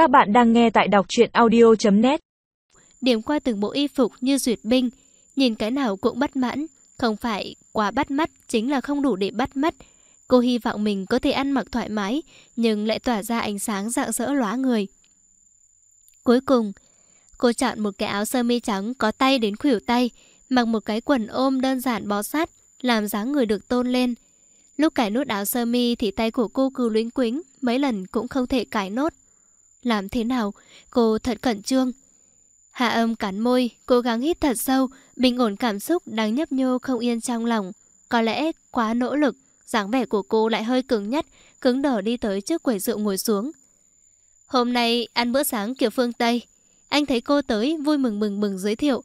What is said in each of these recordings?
Các bạn đang nghe tại đọc truyện audio.net Điểm qua từng bộ y phục như duyệt binh, Nhìn cái nào cũng bắt mãn, Không phải quá bắt mắt Chính là không đủ để bắt mắt. Cô hy vọng mình có thể ăn mặc thoải mái, Nhưng lại tỏa ra ánh sáng rạng rỡ lóa người. Cuối cùng, Cô chọn một cái áo sơ mi trắng Có tay đến khuỷu tay, Mặc một cái quần ôm đơn giản bó sát, Làm dáng người được tôn lên. Lúc cài nút áo sơ mi thì tay của cô cứ luyến quính, Mấy lần cũng không thể cài nốt. Làm thế nào? Cô thật cẩn trương. Hạ âm cắn môi Cố gắng hít thật sâu Bình ổn cảm xúc đang nhấp nhô không yên trong lòng. Có lẽ quá nỗ lực dáng vẻ của cô lại hơi cứng nhất Cứng đờ đi tới trước quầy rượu ngồi xuống. Hôm nay ăn bữa sáng kiểu phương Tây. Anh thấy cô tới vui mừng mừng mừng giới thiệu.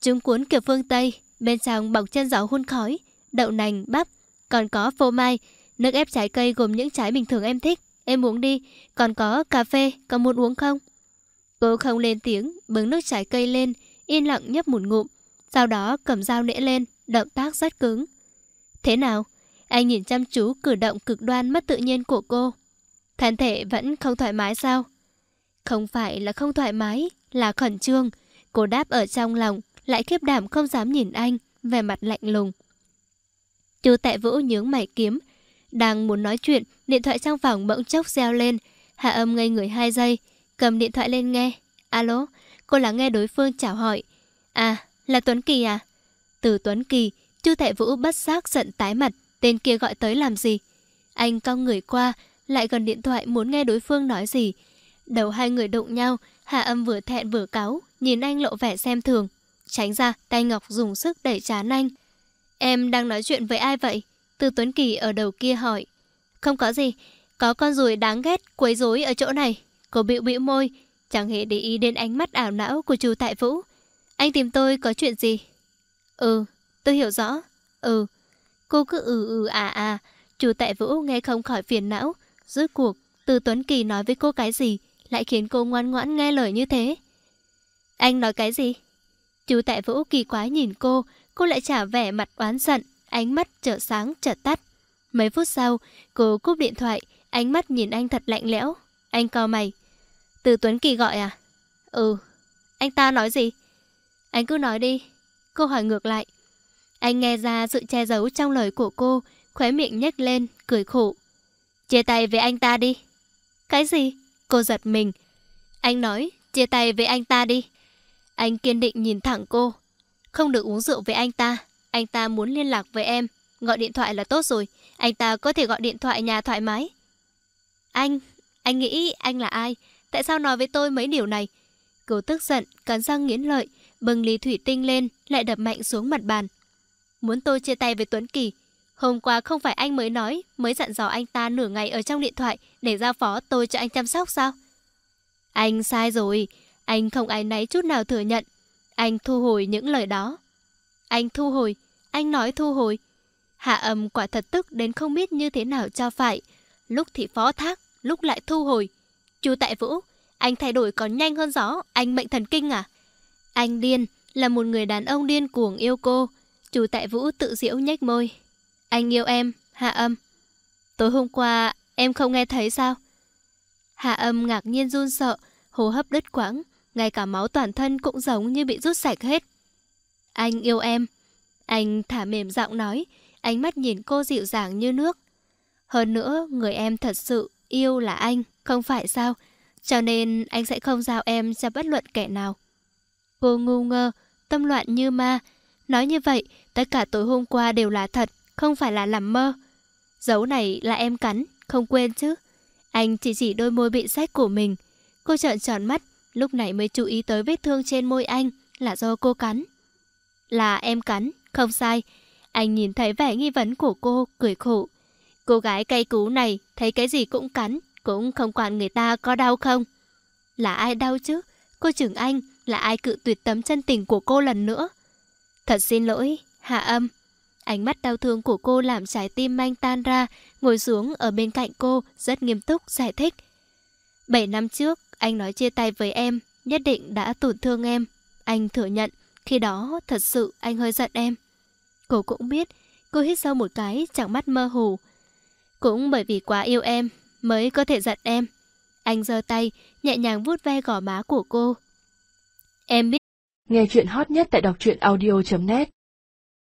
Trứng cuốn kiểu phương Tây Bên trong bọc chân gió hun khói Đậu nành, bắp Còn có phô mai Nước ép trái cây gồm những trái bình thường em thích. Em muốn đi Còn có cà phê, có muốn uống không? Cô không lên tiếng Bứng nước trái cây lên Yên lặng nhấp một ngụm Sau đó cầm dao nễ lên Động tác rất cứng Thế nào? Anh nhìn chăm chú cử động cực đoan mất tự nhiên của cô Thân thể vẫn không thoải mái sao? Không phải là không thoải mái Là khẩn trương Cô đáp ở trong lòng Lại khiếp đảm không dám nhìn anh Về mặt lạnh lùng Chú tạ vũ nhướng mày kiếm đang muốn nói chuyện, Điện thoại trong phòng bỗng chốc reo lên. Hạ âm ngây người 2 giây, Cầm điện thoại lên nghe. Alo, Cô lắng nghe đối phương chào hỏi. À là Tuấn Kỳ à? Từ Tuấn Kỳ, Chu Thệ vũ bất giác giận tái mặt, Tên kia gọi tới làm gì? Anh cong người qua, Lại gần điện thoại muốn nghe đối phương nói gì. Đầu hai người đụng nhau, Hạ âm vừa thẹn vừa cáu, Nhìn anh lộ vẻ xem thường. Tránh ra, tay Ngọc dùng sức đẩy chán anh. Em đang nói chuyện với ai vậy? Từ Tuấn Kỳ ở đầu kia hỏi. Không có gì, Có con ruồi đáng ghét, quấy rối ở chỗ này. Cô bĩu bĩu môi, Chẳng hề để ý đến ánh mắt ảo não của chú Tại Vũ. Anh tìm tôi có chuyện gì? Ừ tôi hiểu rõ. Ừ Cô cứ ừ ừ à à. Chú Tại Vũ nghe không khỏi phiền não. Rốt cuộc Từ Tuấn Kỳ nói với cô cái gì Lại khiến cô ngoan ngoãn nghe lời như thế? Anh nói cái gì? Chú Tại Vũ kỳ quái nhìn cô Cô lại trả vẻ mặt oán giận. Ánh mắt chợt sáng, chợt tắt. Mấy phút sau, Cô cúp điện thoại, Ánh mắt nhìn anh thật lạnh lẽo. Anh co mày. Từ Tuấn Kỳ gọi à? Ừ. Anh ta nói gì? Anh cứ nói đi. Cô hỏi ngược lại. Anh nghe ra sự che giấu trong lời của cô, Khóe miệng nhếch lên, Cười khổ. Chia tay với anh ta đi. Cái gì? Cô giật mình. Anh nói, chia tay với anh ta đi. Anh kiên định nhìn thẳng cô. Không được uống rượu với anh ta. Anh ta muốn liên lạc với em. Gọi điện thoại là tốt rồi. Anh ta có thể gọi điện thoại nhà thoải mái. Anh Anh nghĩ anh là ai? Tại sao nói với tôi mấy điều này? Cô tức giận, cắn răng nghiến lợi, Bừng ly thủy tinh lên, Lại đập mạnh xuống mặt bàn. Muốn tôi chia tay với Tuấn Kỳ? Hôm qua không phải anh mới nói, Mới dặn dò anh ta nửa ngày ở trong điện thoại Để giao phó tôi cho anh chăm sóc sao? Anh sai rồi. Anh không ai náy chút nào thừa nhận. Anh thu hồi những lời đó. Anh thu hồi. Anh nói thu hồi. Hạ âm quả thật tức đến không biết như thế nào cho phải. Lúc thì phó thác, Lúc lại thu hồi. Chú Tại Vũ, Anh thay đổi còn nhanh hơn gió Anh mệnh thần kinh à? Anh điên Là một người đàn ông điên cuồng yêu cô. Chú Tại Vũ tự diễu nhếch môi. Anh yêu em, Hạ âm. Tối hôm qua, em không nghe thấy sao? Hạ âm ngạc nhiên run sợ, Hô hấp đứt quãng, Ngay cả máu toàn thân cũng giống như bị rút sạch hết. Anh yêu em anh thả mềm giọng nói Ánh mắt nhìn cô dịu dàng như nước. Hơn nữa người em thật sự yêu là anh Không phải sao? Cho nên anh sẽ không giao em cho bất luận kẻ nào. Cô ngu ngơ Tâm loạn như ma. Nói như vậy tất cả tối hôm qua đều là thật Không phải là làm mơ. Dấu này là em cắn Không quên chứ? Anh chỉ chỉ đôi môi bị rách của mình. Cô trợn tròn mắt Lúc này mới chú ý tới vết thương trên môi anh Là do cô cắn. Là em cắn, không sai. Anh nhìn thấy vẻ nghi vấn của cô, Cười khổ. Cô gái cay cú này thấy cái gì cũng cắn, Cũng không quản người ta có đau không. Là ai đau chứ? Cô trưởng anh là ai cự tuyệt tấm chân tình của cô lần nữa? Thật xin lỗi, Hạ âm. Ánh mắt đau thương của cô làm trái tim anh tan ra, Ngồi xuống ở bên cạnh cô, Rất nghiêm túc, giải thích. Bảy năm trước, anh nói chia tay với em, Nhất định đã tổn thương em, Anh thừa nhận. Khi đó thật sự anh hơi giận em Cô cũng biết Cô hít sâu một cái chẳng mắt mơ hồ Cũng bởi vì quá yêu em Mới có thể giận em Anh giơ tay, nhẹ nhàng vuốt ve gò má của cô. Em biết. Nghe chuyện hot nhất tại đọc truyện audio.net